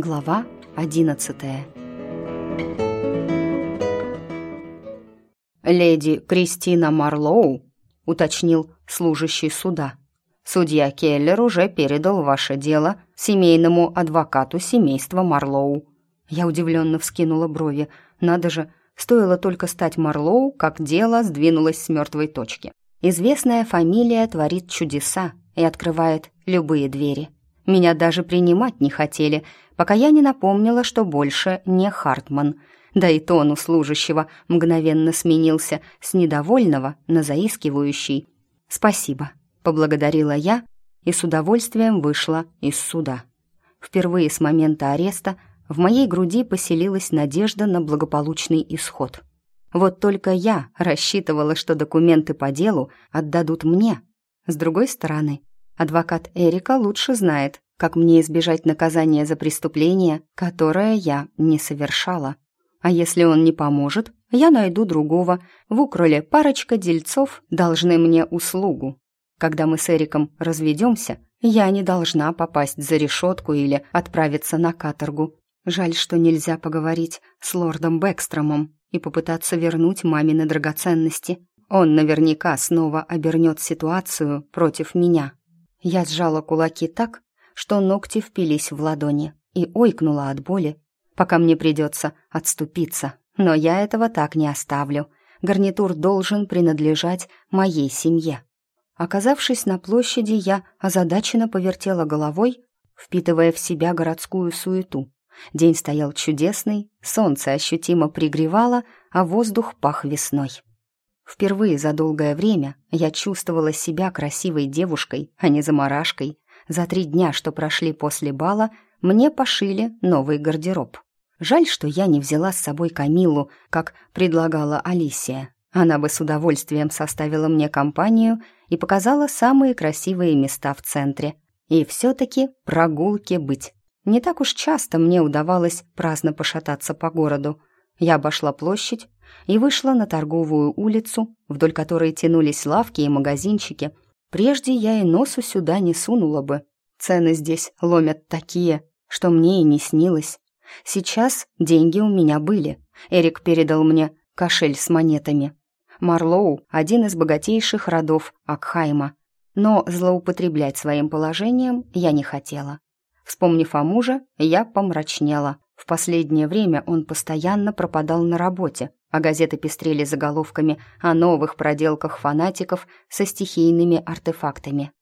Глава одиннадцатая «Леди Кристина Марлоу», — уточнил служащий суда. «Судья Келлер уже передал ваше дело семейному адвокату семейства Марлоу». Я удивленно вскинула брови. «Надо же, стоило только стать Марлоу, как дело сдвинулось с мертвой точки. Известная фамилия творит чудеса и открывает любые двери. Меня даже принимать не хотели, пока я не напомнила, что больше не Хартман. Да и тон у служащего мгновенно сменился с недовольного на заискивающий. «Спасибо», — поблагодарила я и с удовольствием вышла из суда. Впервые с момента ареста в моей груди поселилась надежда на благополучный исход. Вот только я рассчитывала, что документы по делу отдадут мне. С другой стороны, адвокат Эрика лучше знает, как мне избежать наказания за преступление, которое я не совершала. А если он не поможет, я найду другого. В Укроле парочка дельцов должны мне услугу. Когда мы с Эриком разведемся, я не должна попасть за решетку или отправиться на каторгу. Жаль, что нельзя поговорить с лордом Бэкстромом и попытаться вернуть мамины драгоценности. Он наверняка снова обернет ситуацию против меня. Я сжала кулаки так, что ногти впились в ладони и ойкнула от боли, пока мне придется отступиться. Но я этого так не оставлю. Гарнитур должен принадлежать моей семье. Оказавшись на площади, я озадаченно повертела головой, впитывая в себя городскую суету. День стоял чудесный, солнце ощутимо пригревало, а воздух пах весной. Впервые за долгое время я чувствовала себя красивой девушкой, а не заморашкой. За три дня, что прошли после бала, мне пошили новый гардероб. Жаль, что я не взяла с собой Камилу, как предлагала Алисия. Она бы с удовольствием составила мне компанию и показала самые красивые места в центре. И все-таки прогулки быть не так уж часто мне удавалось праздно пошататься по городу. Я обошла площадь и вышла на торговую улицу, вдоль которой тянулись лавки и магазинчики. Прежде я и носу сюда не сунула бы. Цены здесь ломят такие, что мне и не снилось. Сейчас деньги у меня были. Эрик передал мне кошель с монетами. Марлоу – один из богатейших родов Акхайма. Но злоупотреблять своим положением я не хотела. Вспомнив о муже, я помрачнела. В последнее время он постоянно пропадал на работе, а газеты пестрели заголовками о новых проделках фанатиков со стихийными артефактами.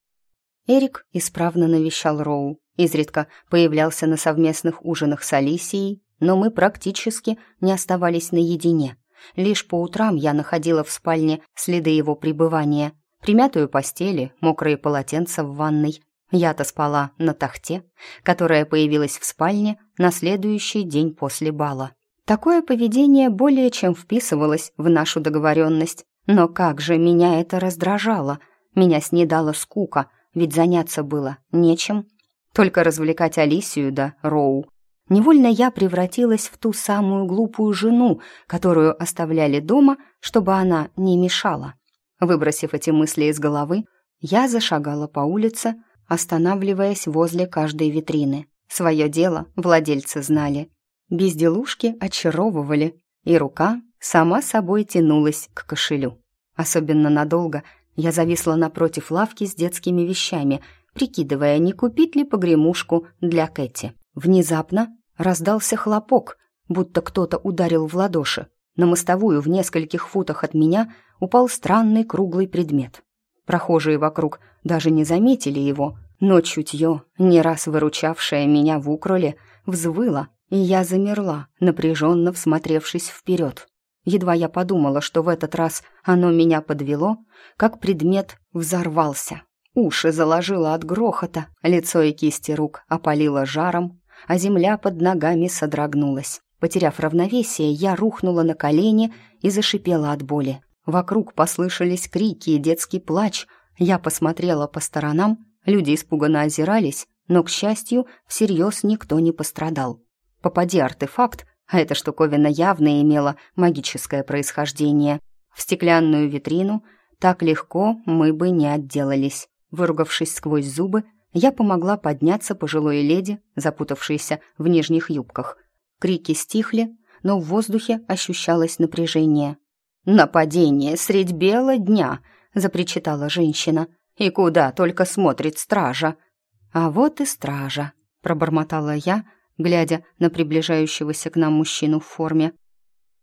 Эрик исправно навещал Роу, изредка появлялся на совместных ужинах с Алисией, но мы практически не оставались наедине. Лишь по утрам я находила в спальне следы его пребывания, примятую постели, мокрые полотенца в ванной, я-то спала на тахте, которая появилась в спальне на следующий день после бала. Такое поведение более чем вписывалось в нашу договоренность. Но как же меня это раздражало. Меня снедала скука, ведь заняться было нечем. Только развлекать Алисию да Роу. Невольно я превратилась в ту самую глупую жену, которую оставляли дома, чтобы она не мешала. Выбросив эти мысли из головы, я зашагала по улице, останавливаясь возле каждой витрины. Свое дело владельцы знали. Безделушки очаровывали, и рука сама собой тянулась к кошелю. Особенно надолго я зависла напротив лавки с детскими вещами, прикидывая, не купить ли погремушку для Кэти. Внезапно раздался хлопок, будто кто-то ударил в ладоши. На мостовую в нескольких футах от меня упал странный круглый предмет. Прохожие вокруг даже не заметили его, но чутье, не раз выручавшее меня в укроле, взвыло, и я замерла, напряженно всмотревшись вперед. Едва я подумала, что в этот раз оно меня подвело, как предмет взорвался. Уши заложило от грохота, лицо и кисти рук опалило жаром, а земля под ногами содрогнулась. Потеряв равновесие, я рухнула на колени и зашипела от боли. Вокруг послышались крики и детский плач. Я посмотрела по сторонам, люди испуганно озирались, но, к счастью, всерьез никто не пострадал. Попади артефакт, а эта штуковина явно имела магическое происхождение, в стеклянную витрину, так легко мы бы не отделались. Выругавшись сквозь зубы, Я помогла подняться пожилой леди, запутавшейся в нижних юбках. Крики стихли, но в воздухе ощущалось напряжение. «Нападение средь бела дня!» — запричитала женщина. «И куда только смотрит стража!» «А вот и стража!» — пробормотала я, глядя на приближающегося к нам мужчину в форме.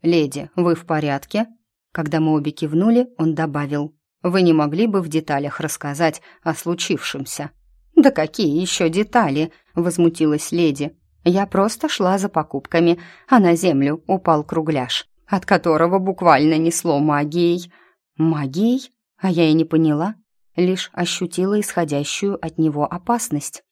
«Леди, вы в порядке?» Когда мы обе кивнули, он добавил. «Вы не могли бы в деталях рассказать о случившемся?» «Да какие еще детали?» — возмутилась леди. «Я просто шла за покупками, а на землю упал кругляш, от которого буквально несло магией». «Магией?» А я и не поняла, лишь ощутила исходящую от него опасность.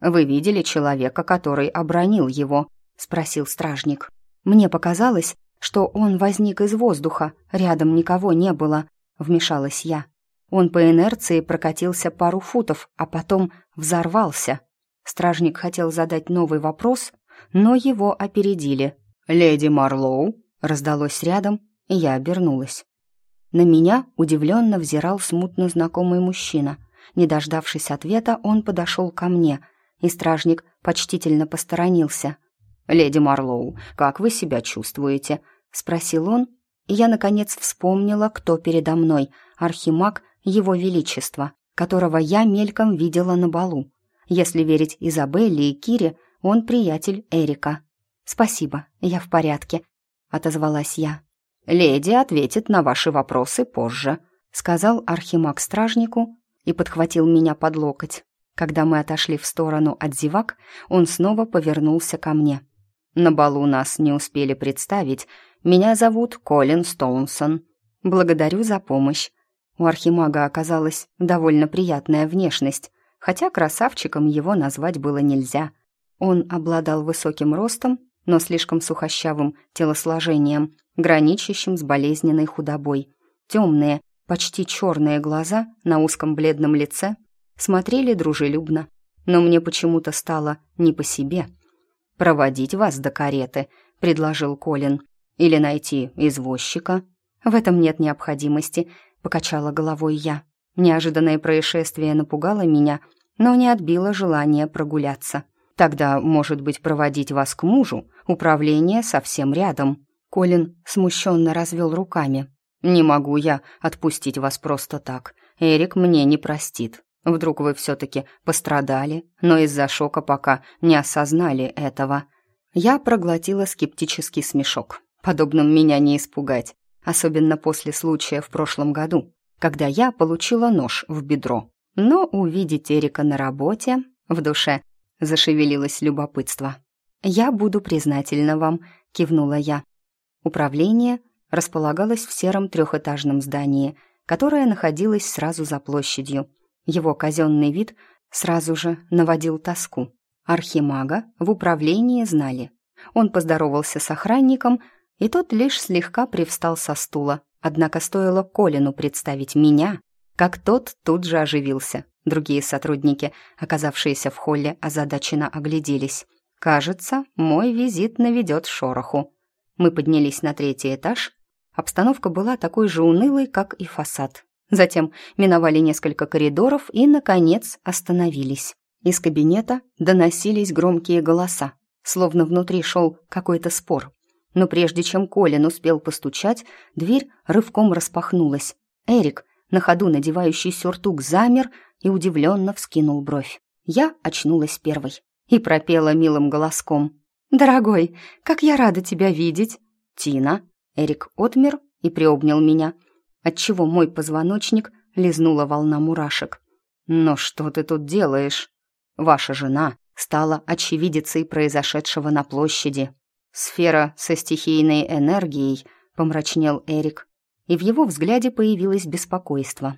«Вы видели человека, который обронил его?» — спросил стражник. «Мне показалось, что он возник из воздуха, рядом никого не было», — вмешалась я. Он по инерции прокатился пару футов, а потом взорвался. Стражник хотел задать новый вопрос, но его опередили. «Леди Марлоу?» — раздалось рядом, и я обернулась. На меня удивленно взирал смутно знакомый мужчина. Не дождавшись ответа, он подошел ко мне, и стражник почтительно посторонился. «Леди Марлоу, как вы себя чувствуете?» — спросил он, и я, наконец, вспомнила, кто передо мной — архимаг Его Величества, которого я мельком видела на балу. Если верить Изабелле и Кире, он приятель Эрика. «Спасибо, я в порядке», — отозвалась я. «Леди ответит на ваши вопросы позже», — сказал архимаг стражнику и подхватил меня под локоть. Когда мы отошли в сторону от зевак, он снова повернулся ко мне. «На балу нас не успели представить. Меня зовут Колин Стоунсон. Благодарю за помощь». У архимага оказалась довольно приятная внешность, хотя красавчиком его назвать было нельзя. Он обладал высоким ростом, но слишком сухощавым телосложением, граничащим с болезненной худобой. Темные, почти черные глаза на узком бледном лице смотрели дружелюбно, но мне почему-то стало не по себе. «Проводить вас до кареты», — предложил Колин. «Или найти извозчика». «В этом нет необходимости», — покачала головой я. Неожиданное происшествие напугало меня, но не отбило желание прогуляться. Тогда, может быть, проводить вас к мужу? Управление совсем рядом». Колин смущенно развел руками. «Не могу я отпустить вас просто так. Эрик мне не простит. Вдруг вы все-таки пострадали, но из-за шока пока не осознали этого». Я проглотила скептический смешок. Подобным меня не испугать, особенно после случая в прошлом году, когда я получила нож в бедро. Но увидеть Эрика на работе в душе зашевелилось любопытство. «Я буду признательна вам», — кивнула я. Управление располагалось в сером трехэтажном здании, которое находилось сразу за площадью. Его казенный вид сразу же наводил тоску. Архимага в управлении знали. Он поздоровался с охранником, и тот лишь слегка привстал со стула. Однако стоило Колину представить меня, как тот тут же оживился. Другие сотрудники, оказавшиеся в холле, озадаченно огляделись. «Кажется, мой визит наведет шороху». Мы поднялись на третий этаж. Обстановка была такой же унылой, как и фасад. Затем миновали несколько коридоров и, наконец, остановились. Из кабинета доносились громкие голоса, словно внутри шел какой-то спор. Но прежде чем Колин успел постучать, дверь рывком распахнулась. Эрик, на ходу надевающий сюртук, замер и удивленно вскинул бровь. Я очнулась первой и пропела милым голоском. «Дорогой, как я рада тебя видеть!» «Тина!» Эрик отмер и приобнял меня, отчего мой позвоночник лизнула волна мурашек. «Но что ты тут делаешь?» «Ваша жена стала очевидицей произошедшего на площади. Сфера со стихийной энергией», — помрачнел Эрик, и в его взгляде появилось беспокойство.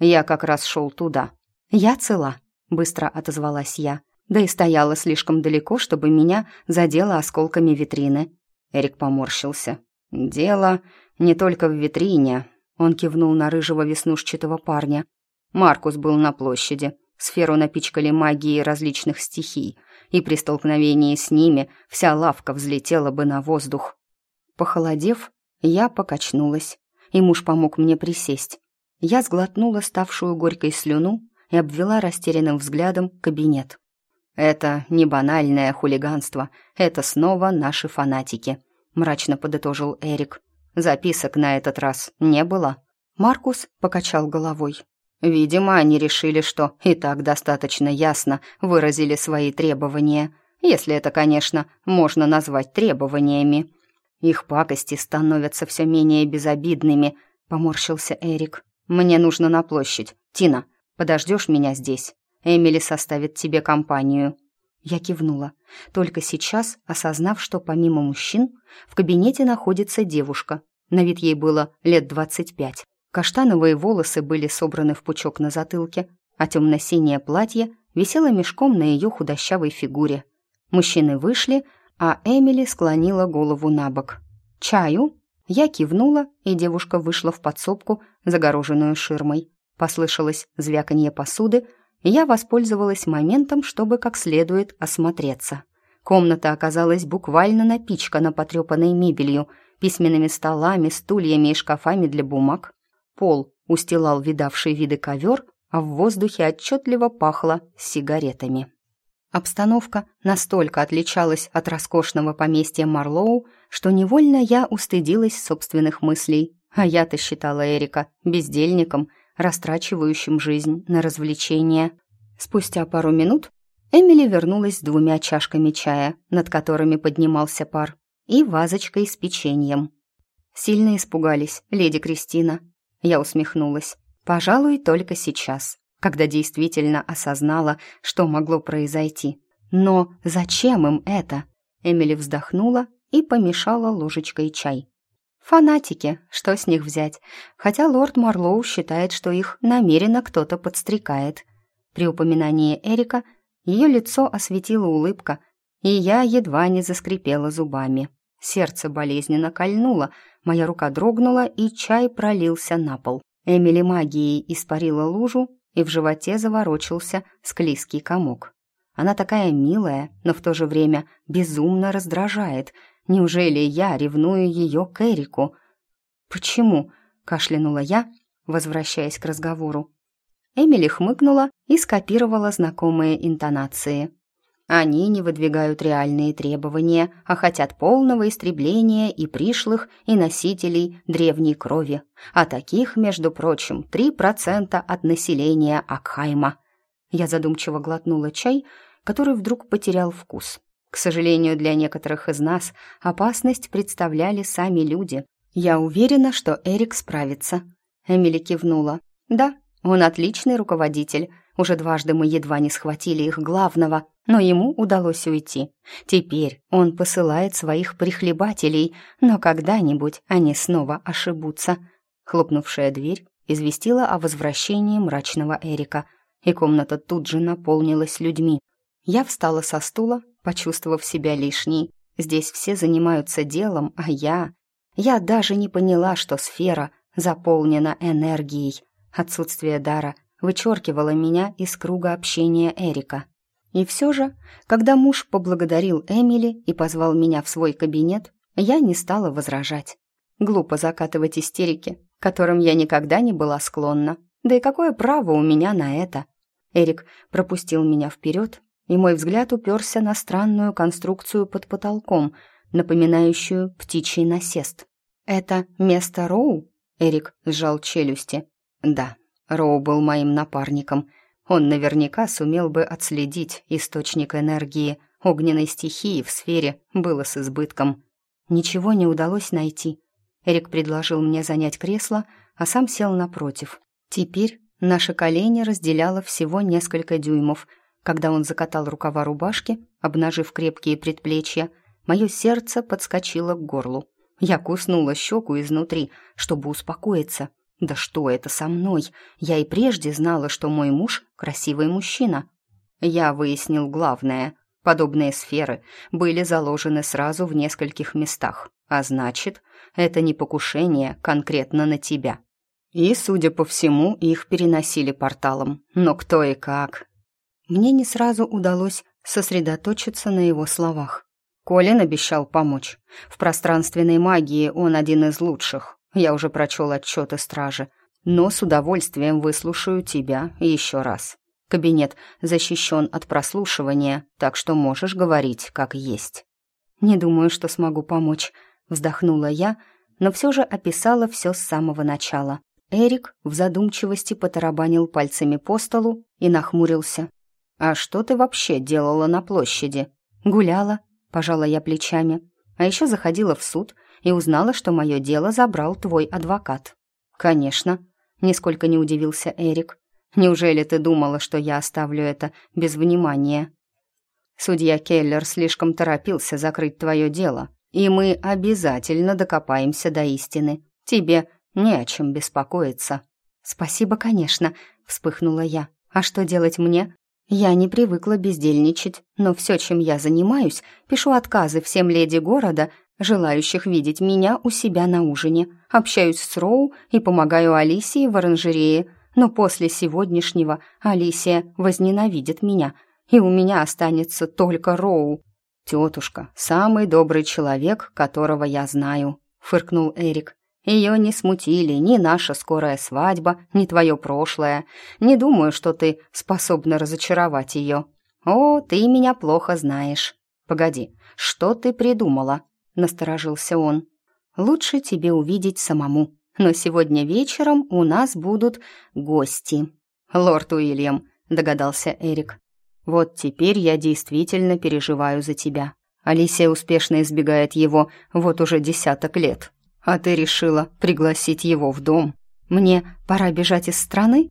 «Я как раз шел туда». «Я цела», — быстро отозвалась я, да и стояла слишком далеко, чтобы меня задело осколками витрины. Эрик поморщился. «Дело не только в витрине», — он кивнул на рыжего веснушчатого парня. «Маркус был на площади. Сферу напичкали магией различных стихий, и при столкновении с ними вся лавка взлетела бы на воздух». Похолодев, я покачнулась, и муж помог мне присесть. Я сглотнула ставшую горькой слюну и обвела растерянным взглядом кабинет. «Это не банальное хулиганство, это снова наши фанатики», — мрачно подытожил Эрик. «Записок на этот раз не было». Маркус покачал головой. «Видимо, они решили, что и так достаточно ясно выразили свои требования, если это, конечно, можно назвать требованиями. Их пакости становятся все менее безобидными», — поморщился Эрик. «Мне нужно на площадь. Тина, подождешь меня здесь?» Эмили составит тебе компанию». Я кивнула, только сейчас осознав, что помимо мужчин в кабинете находится девушка. На вид ей было лет двадцать пять. Каштановые волосы были собраны в пучок на затылке, а темно-синее платье висело мешком на ее худощавой фигуре. Мужчины вышли, а Эмили склонила голову на бок. «Чаю?» Я кивнула, и девушка вышла в подсобку, загороженную ширмой. Послышалось звяканье посуды, я воспользовалась моментом, чтобы как следует осмотреться. Комната оказалась буквально напичкана потрепанной мебелью, письменными столами, стульями и шкафами для бумаг. Пол устилал видавший виды ковер, а в воздухе отчетливо пахло сигаретами. Обстановка настолько отличалась от роскошного поместья Марлоу, что невольно я устыдилась собственных мыслей, а я-то считала Эрика бездельником, растрачивающим жизнь на развлечения. Спустя пару минут Эмили вернулась с двумя чашками чая, над которыми поднимался пар, и вазочкой с печеньем. Сильно испугались, леди Кристина. Я усмехнулась. Пожалуй, только сейчас, когда действительно осознала, что могло произойти. Но зачем им это? Эмили вздохнула и помешала ложечкой чай. Фанатики, что с них взять? Хотя лорд Марлоу считает, что их намеренно кто-то подстрекает. При упоминании Эрика ее лицо осветила улыбка, и я едва не заскрипела зубами. Сердце болезненно кольнуло, моя рука дрогнула, и чай пролился на пол. Эмили магией испарила лужу, и в животе заворочился склизкий комок. Она такая милая, но в то же время безумно раздражает — Неужели я ревную ее к Эрику? Почему? кашлянула я, возвращаясь к разговору. Эмили хмыкнула и скопировала знакомые интонации. Они не выдвигают реальные требования, а хотят полного истребления и пришлых, и носителей древней крови. А таких, между прочим, три процента от населения Акхайма. Я задумчиво глотнула чай, который вдруг потерял вкус. К сожалению, для некоторых из нас опасность представляли сами люди. Я уверена, что Эрик справится. Эмили кивнула. Да, он отличный руководитель. Уже дважды мы едва не схватили их главного, но ему удалось уйти. Теперь он посылает своих прихлебателей, но когда-нибудь они снова ошибутся. Хлопнувшая дверь известила о возвращении мрачного Эрика, и комната тут же наполнилась людьми. Я встала со стула почувствовав себя лишней. Здесь все занимаются делом, а я... Я даже не поняла, что сфера заполнена энергией. Отсутствие дара вычеркивало меня из круга общения Эрика. И все же, когда муж поблагодарил Эмили и позвал меня в свой кабинет, я не стала возражать. Глупо закатывать истерики, которым я никогда не была склонна. Да и какое право у меня на это? Эрик пропустил меня вперед и мой взгляд уперся на странную конструкцию под потолком, напоминающую птичий насест. «Это место Роу?» — Эрик сжал челюсти. «Да, Роу был моим напарником. Он наверняка сумел бы отследить источник энергии. Огненной стихии в сфере было с избытком. Ничего не удалось найти. Эрик предложил мне занять кресло, а сам сел напротив. Теперь наши колени разделяло всего несколько дюймов — когда он закатал рукава рубашки, обнажив крепкие предплечья, мое сердце подскочило к горлу. Я куснула щеку изнутри, чтобы успокоиться. Да что это со мной? Я и прежде знала, что мой муж — красивый мужчина. Я выяснил главное. Подобные сферы были заложены сразу в нескольких местах, а значит, это не покушение конкретно на тебя. И, судя по всему, их переносили порталом. Но кто и как, мне не сразу удалось сосредоточиться на его словах. Колин обещал помочь. В пространственной магии он один из лучших. Я уже прочел отчеты стражи. но с удовольствием выслушаю тебя еще раз. Кабинет защищен от прослушивания, так что можешь говорить как есть». «Не думаю, что смогу помочь», — вздохнула я, но все же описала все с самого начала. Эрик в задумчивости потарабанил пальцами по столу и нахмурился. «А что ты вообще делала на площади?» «Гуляла», — пожала я плечами. «А еще заходила в суд и узнала, что мое дело забрал твой адвокат». «Конечно», — нисколько не удивился Эрик. «Неужели ты думала, что я оставлю это без внимания?» Судья Келлер слишком торопился закрыть твое дело, и мы обязательно докопаемся до истины. Тебе не о чем беспокоиться». «Спасибо, конечно», — вспыхнула я. «А что делать мне? Я не привыкла бездельничать, но все, чем я занимаюсь, пишу отказы всем леди города, желающих видеть меня у себя на ужине, общаюсь с Роу и помогаю Алисии в оранжерее, но после сегодняшнего Алисия возненавидит меня, и у меня останется только Роу. «Тетушка, самый добрый человек, которого я знаю», — фыркнул Эрик. «Ее не смутили ни наша скорая свадьба, ни твое прошлое. Не думаю, что ты способна разочаровать ее. О, ты меня плохо знаешь. Погоди, что ты придумала?» — насторожился он. «Лучше тебе увидеть самому. Но сегодня вечером у нас будут гости». «Лорд Уильям», — догадался Эрик. Вот теперь я действительно переживаю за тебя. Алисия успешно избегает его вот уже десяток лет. А ты решила пригласить его в дом. Мне пора бежать из страны?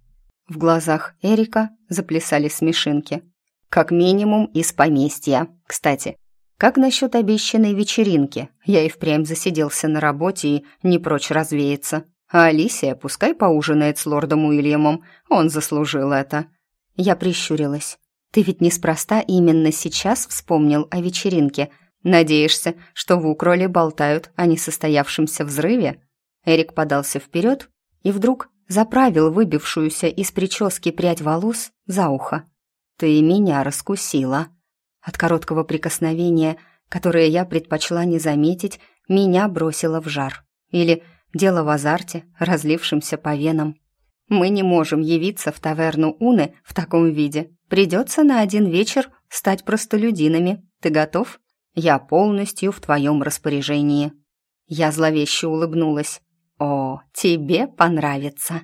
В глазах Эрика заплясали смешинки. Как минимум из поместья. Кстати, как насчет обещанной вечеринки? Я и впрямь засиделся на работе и не прочь развеяться. А Алисия пускай поужинает с лордом Уильямом, он заслужил это. Я прищурилась. Ты ведь неспроста именно сейчас вспомнил о вечеринке. Надеешься, что в Укроле болтают о несостоявшемся взрыве?» Эрик подался вперед и вдруг заправил выбившуюся из прически прядь волос за ухо. «Ты меня раскусила». От короткого прикосновения, которое я предпочла не заметить, меня бросило в жар. Или дело в азарте, разлившемся по венам. Мы не можем явиться в таверну Уны в таком виде. Придется на один вечер стать простолюдинами. Ты готов? Я полностью в твоем распоряжении». Я зловеще улыбнулась. «О, тебе понравится!»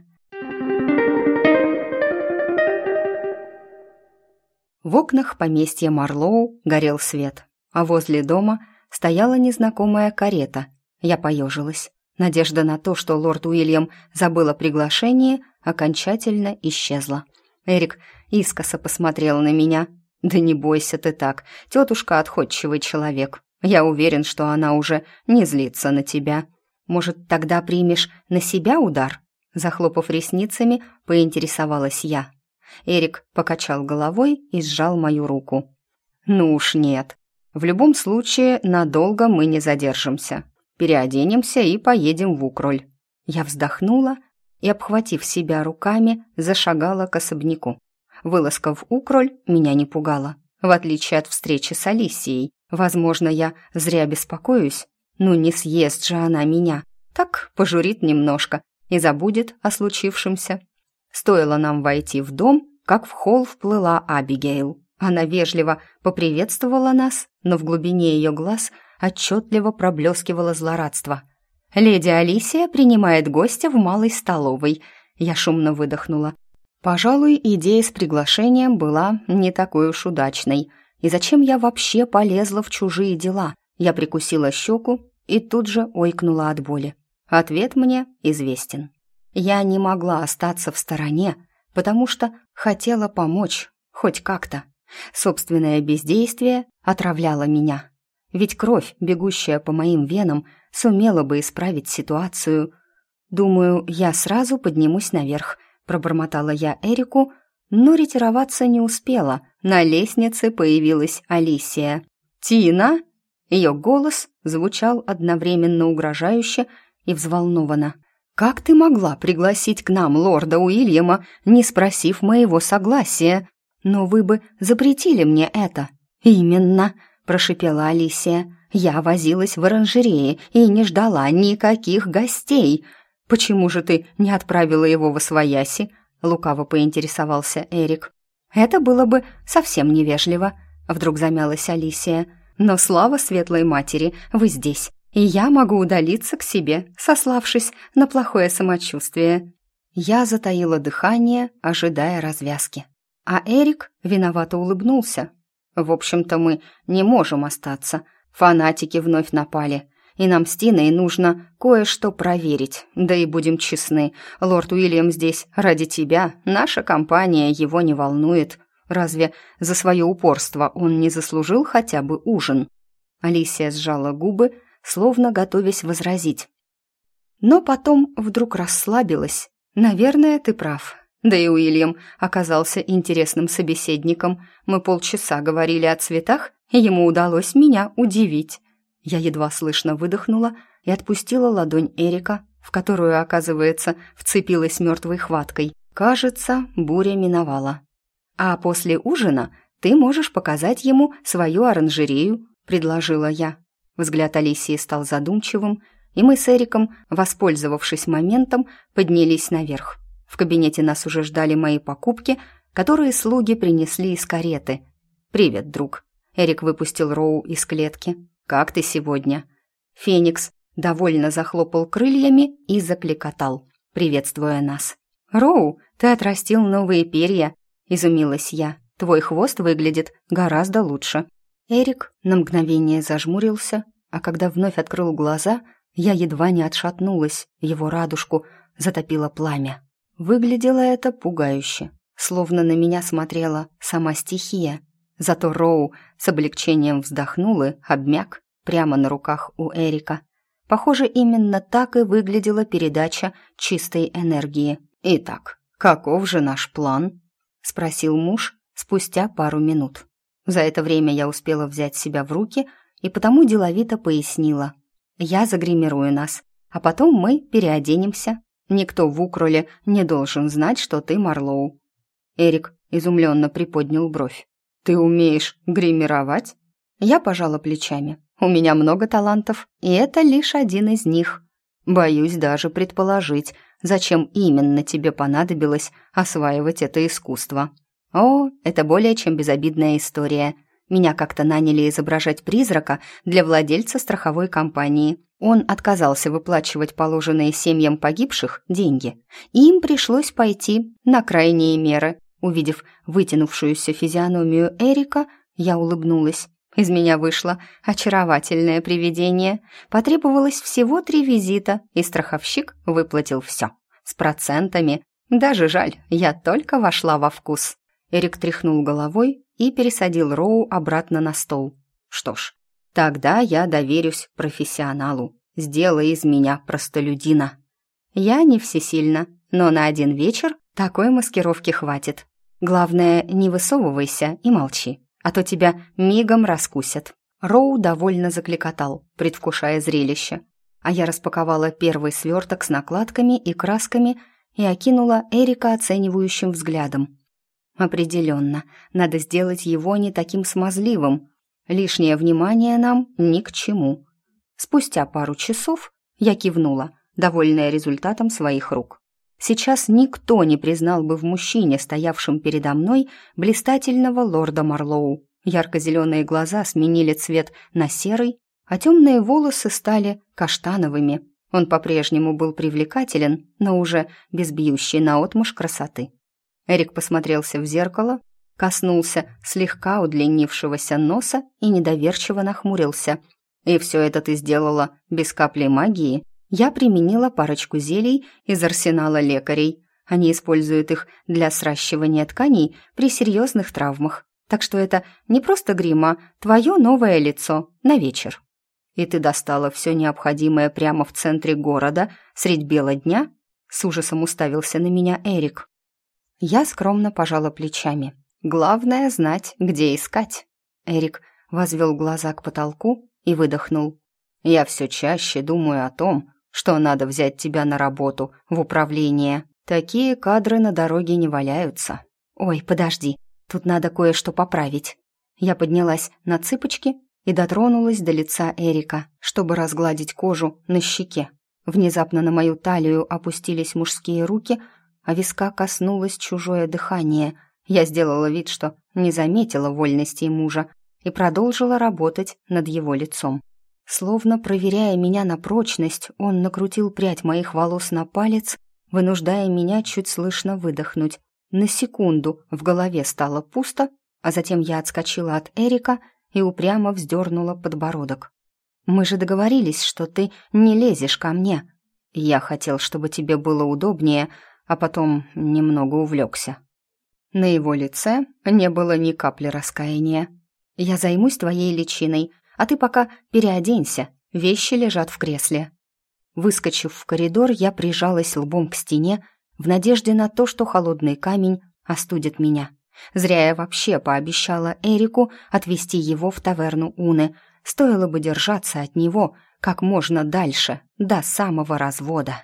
В окнах поместья Марлоу горел свет, а возле дома стояла незнакомая карета. Я поежилась. Надежда на то, что лорд Уильям забыл о приглашении, окончательно исчезла. Эрик искоса посмотрел на меня. «Да не бойся ты так, тетушка отходчивый человек. Я уверен, что она уже не злится на тебя. Может, тогда примешь на себя удар?» Захлопав ресницами, поинтересовалась я. Эрик покачал головой и сжал мою руку. «Ну уж нет. В любом случае, надолго мы не задержимся. Переоденемся и поедем в Укроль». Я вздохнула и, обхватив себя руками, зашагала к особняку. Вылазка в Укроль меня не пугала. В отличие от встречи с Алисией, возможно, я зря беспокоюсь. Ну не съест же она меня. Так пожурит немножко и забудет о случившемся. Стоило нам войти в дом, как в холл вплыла Абигейл. Она вежливо поприветствовала нас, но в глубине ее глаз отчетливо проблескивало злорадство – «Леди Алисия принимает гостя в малой столовой», — я шумно выдохнула. Пожалуй, идея с приглашением была не такой уж удачной. И зачем я вообще полезла в чужие дела? Я прикусила щеку и тут же ойкнула от боли. Ответ мне известен. Я не могла остаться в стороне, потому что хотела помочь, хоть как-то. Собственное бездействие отравляло меня. Ведь кровь, бегущая по моим венам, сумела бы исправить ситуацию. «Думаю, я сразу поднимусь наверх», — пробормотала я Эрику, но ретироваться не успела. На лестнице появилась Алисия. «Тина?» Ее голос звучал одновременно угрожающе и взволнованно. «Как ты могла пригласить к нам лорда Уильяма, не спросив моего согласия? Но вы бы запретили мне это». «Именно», — прошипела Алисия. «Я возилась в оранжерее и не ждала никаких гостей. почему же ты не отправила его в Освояси?» — лукаво поинтересовался Эрик. «Это было бы совсем невежливо», — вдруг замялась Алисия. «Но слава светлой матери, вы здесь, и я могу удалиться к себе, сославшись на плохое самочувствие». Я затаила дыхание, ожидая развязки. А Эрик виновато улыбнулся. «В общем-то, мы не можем остаться. Фанатики вновь напали и нам с Тиной нужно кое-что проверить. Да и будем честны, лорд Уильям здесь ради тебя, наша компания его не волнует. Разве за свое упорство он не заслужил хотя бы ужин?» Алисия сжала губы, словно готовясь возразить. Но потом вдруг расслабилась. «Наверное, ты прав. Да и Уильям оказался интересным собеседником. Мы полчаса говорили о цветах, и ему удалось меня удивить. Я едва слышно выдохнула и отпустила ладонь Эрика, в которую, оказывается, вцепилась мертвой хваткой. Кажется, буря миновала. «А после ужина ты можешь показать ему свою оранжерею», — предложила я. Взгляд Алисии стал задумчивым, и мы с Эриком, воспользовавшись моментом, поднялись наверх. В кабинете нас уже ждали мои покупки, которые слуги принесли из кареты. «Привет, друг». Эрик выпустил Роу из клетки. «Как ты сегодня?» Феникс довольно захлопал крыльями и закликотал, приветствуя нас. «Роу, ты отрастил новые перья», — изумилась я. «Твой хвост выглядит гораздо лучше». Эрик на мгновение зажмурился, а когда вновь открыл глаза, я едва не отшатнулась, его радужку затопило пламя. Выглядело это пугающе, словно на меня смотрела сама стихия. Зато Роу с облегчением вздохнул и обмяк прямо на руках у Эрика. Похоже, именно так и выглядела передача чистой энергии. «Итак, каков же наш план?» — спросил муж спустя пару минут. За это время я успела взять себя в руки и потому деловито пояснила. «Я загримирую нас, а потом мы переоденемся. Никто в Укроле не должен знать, что ты Марлоу». Эрик изумленно приподнял бровь. «Ты умеешь гримировать?» Я пожала плечами. «У меня много талантов, и это лишь один из них. Боюсь даже предположить, зачем именно тебе понадобилось осваивать это искусство. О, это более чем безобидная история. Меня как-то наняли изображать призрака для владельца страховой компании. Он отказался выплачивать положенные семьям погибших деньги, и им пришлось пойти на крайние меры. Увидев вытянувшуюся физиономию Эрика, я улыбнулась. Из меня вышло очаровательное привидение. Потребовалось всего три визита, и страховщик выплатил все. С процентами. Даже жаль, я только вошла во вкус. Эрик тряхнул головой и пересадил Роу обратно на стол. Что ж, тогда я доверюсь профессионалу. Сделай из меня простолюдина. Я не всесильна, но на один вечер такой маскировки хватит. Главное, не высовывайся и молчи, а то тебя мигом раскусят». Роу довольно закликотал, предвкушая зрелище. А я распаковала первый сверток с накладками и красками и окинула Эрика оценивающим взглядом. Определенно, надо сделать его не таким смазливым. Лишнее внимание нам ни к чему. Спустя пару часов я кивнула, довольная результатом своих рук. Сейчас никто не признал бы в мужчине, стоявшем передо мной, блистательного лорда Марлоу. Ярко-зеленые глаза сменили цвет на серый, а темные волосы стали каштановыми. Он по-прежнему был привлекателен, но уже без бьющей наотмашь красоты. Эрик посмотрелся в зеркало, коснулся слегка удлинившегося носа и недоверчиво нахмурился. «И все это ты сделала без капли магии?» Я применила парочку зелий из арсенала лекарей. Они используют их для сращивания тканей при серьезных травмах. Так что это не просто грим, а твое новое лицо на вечер. И ты достала все необходимое прямо в центре города, средь бела дня? С ужасом уставился на меня Эрик. Я скромно пожала плечами. Главное знать, где искать. Эрик возвел глаза к потолку и выдохнул. Я все чаще думаю о том, что надо взять тебя на работу, в управление. Такие кадры на дороге не валяются. Ой, подожди, тут надо кое-что поправить. Я поднялась на цыпочки и дотронулась до лица Эрика, чтобы разгладить кожу на щеке. Внезапно на мою талию опустились мужские руки, а виска коснулось чужое дыхание. Я сделала вид, что не заметила вольности мужа и продолжила работать над его лицом. Словно проверяя меня на прочность, он накрутил прядь моих волос на палец, вынуждая меня чуть слышно выдохнуть. На секунду в голове стало пусто, а затем я отскочила от Эрика и упрямо вздернула подбородок. «Мы же договорились, что ты не лезешь ко мне. Я хотел, чтобы тебе было удобнее, а потом немного увлекся». На его лице не было ни капли раскаяния. «Я займусь твоей личиной, а ты пока переоденься, вещи лежат в кресле». Выскочив в коридор, я прижалась лбом к стене в надежде на то, что холодный камень остудит меня. Зря я вообще пообещала Эрику отвезти его в таверну Уны. Стоило бы держаться от него как можно дальше, до самого развода.